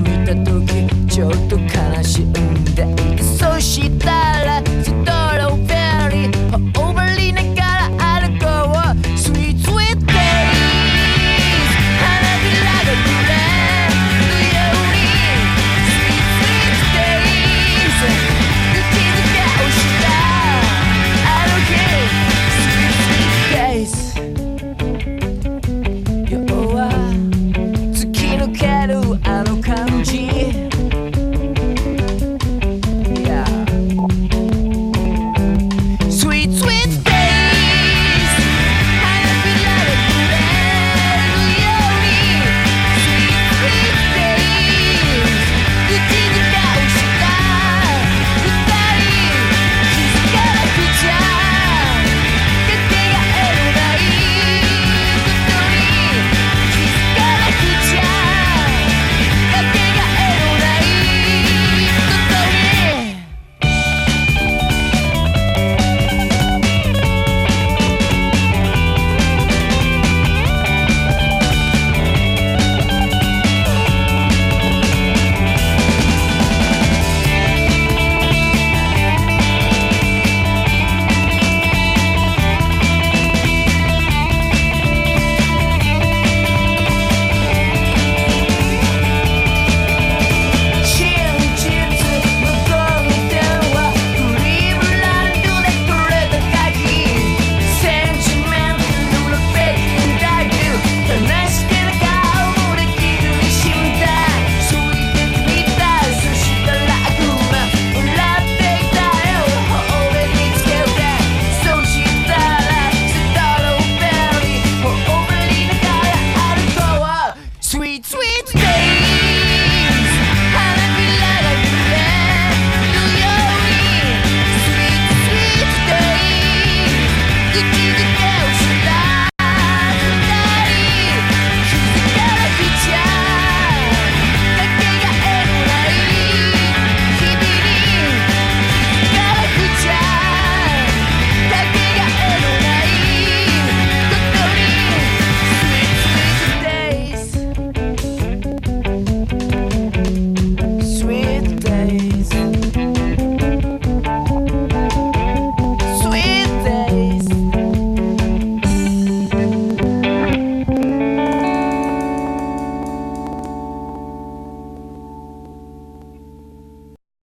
見た時ちょっと悲しい。